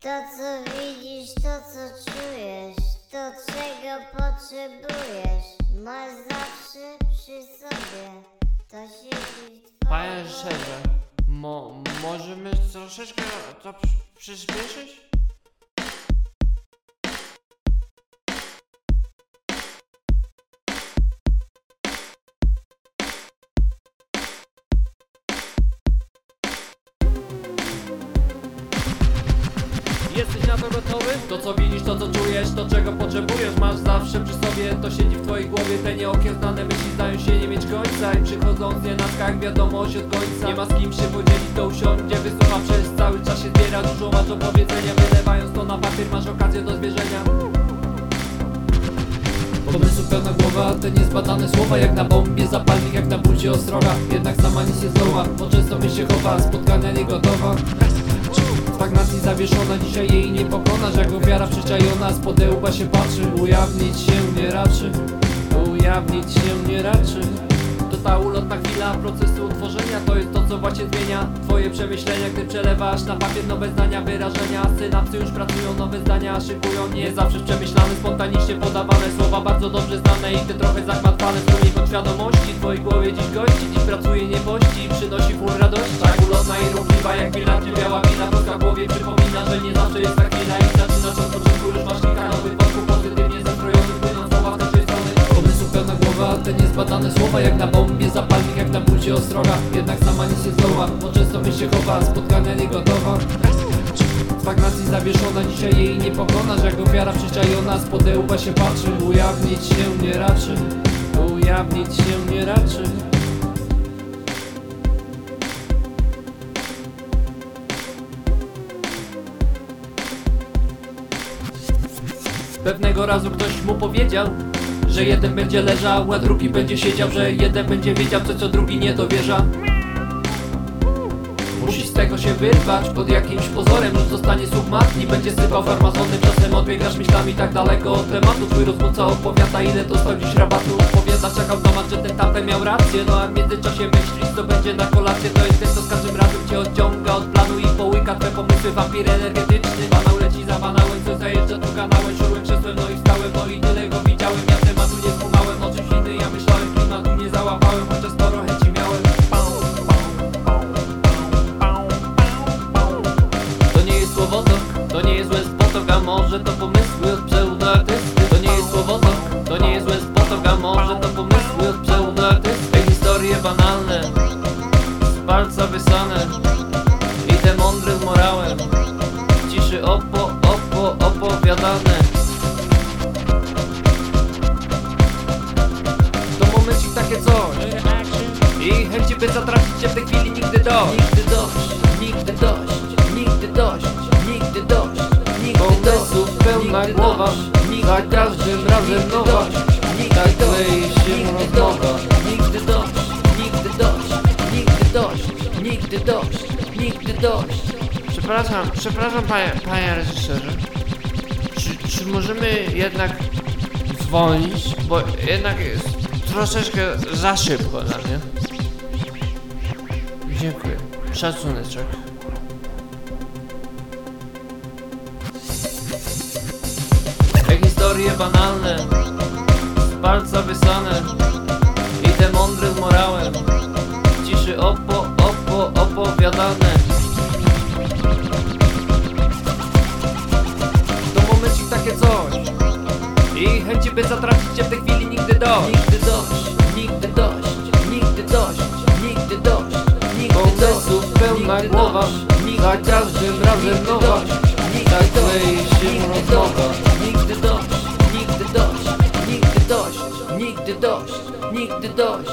To co widzisz, to co czujesz, to czego potrzebujesz, masz zawsze przy sobie. To siedzi w twoim Panie reżyserze, mo, możemy troszeczkę to przy, przyspieszyć? Jesteś na to gotowy? To co widzisz, to co czujesz, to czego potrzebujesz? Masz zawsze przy sobie, to siedzi w twojej głowie Te nieokiełznane myśli zdają się nie mieć końca. I przychodzą z nienacka jak wiadomość od końca. Nie ma z kim się podzielić, to usiądzie Wysłucha przez cały czas się zbiera. Dużo masz do powiedzenia, wylewając to na papier Masz okazję do zwierzenia. Pomysłu pełna głowa, te niezbadane słowa Jak na bombie, zapalnik jak na bucie ostroga. Jednak sama nic nie zdoła, bo często myśl się chowa Spotkania nie gotowa Stagnacji zawieszona, dzisiaj jej nie pokonasz Jak ofiara przyczajona, z podełba się patrzy Ujawnić się nie raczy, ujawnić się nie raczy ta ulotna chwila procesu utworzenia To jest to co właśnie zmienia Twoje przemyślenia, gdy przelewasz na papier nowe zdania Wyrażenia, synapsy już pracują, nowe zdania szykują. Nie zawsze przemyślane, spontanicznie podawane Słowa bardzo dobrze znane i te trochę zagmatwane. Strumień podświadomości, w twojej głowie dziś gości Dziś pracuje, nie pości, przynosi full radości. Tak ulotna i ruchliwa jak chwila Czy biała wina, polska głowie przypomina Że nie zawsze jest ta chwila i zaczynasz od początku Już masz kilka nowych wątków pozytywnie zastrojonych Płyną słowa z naszej strony Pomysłu pełna głowa, te niezbadane słowa Jak na bucie ostroga Jednak sama nie zdoła, bo często myśl się chowa Spotkania nie gotowa Stagnacji zawieszona, dzisiaj jej nie pokonasz Jak ofiara przyczajona, z podełba się patrzy. Ujawnić się nie raczy, ujawnić się nie raczy. Pewnego razu ktoś mu powiedział Że jeden będzie leżał, a drugi będzie siedział Że jeden będzie wiedział co, co drugi nie dowierza. Musi z tego się wyrwać pod jakimś pozorem Już zostanie słuch matki, będzie sypał farmazony Czasem odbiegasz myślami tak daleko od tematu. Twój rozmówca opowiada ile dostał dziś rabatu. Opowiada, czekał temat, że ten tamten miał rację. No a w międzyczasie myślisz co będzie na kolację. To jest ten co z każdym razem cię odciąga od planu I połyka twoje pomysły. Wampir energetyczny Banał leci za banałem, coś zajeżdża tu kanałem Czułem krzesłem, no i wstałem, no i tyle Załapałem, chociaż sporo chęci miałem. To nie jest słowotok, to nie jest złe spotok, a może to pomysły od pseudoartysty To nie jest słowotok, to nie jest złe spotok, a może to pomysły od pseudoartysty Te historie banalne, z palca wysane. I te mądre z morałem, w ciszy opo, opo, opowiadane Takie coś i chęci by zatracić cię w tej chwili nigdy dość Nigdy dość, nigdy dość, nigdy dość, nigdy dość Pomysłów pełna nigdy głowa, za każdym razem nowa. Tak dość, klei się nigdy rozmowa. dość, Nigdy dość, nigdy dość, nigdy dość, nigdy dość, nigdy dość Przepraszam, przepraszam panie, panie reżyserze. Czy, czy możemy jednak zwolnić? Bo jednak jest troszeczkę za szybko dla mnie. Dziękuję. Szacuneczek. Te historie banalne, z palca wysane I te mądre z morałem, ciszy opo, opo, opowiadane To momencik takie coś I chęci by zatracić cię w tej chwili nigdy dość dość, nigdy dość. Nigdy Pomysłów pełna głowa, za każdym razem nowa. Tak klei się rozmowa. Nigdy dość, nigdy dość, nigdy dość, nigdy dość, nigdy dość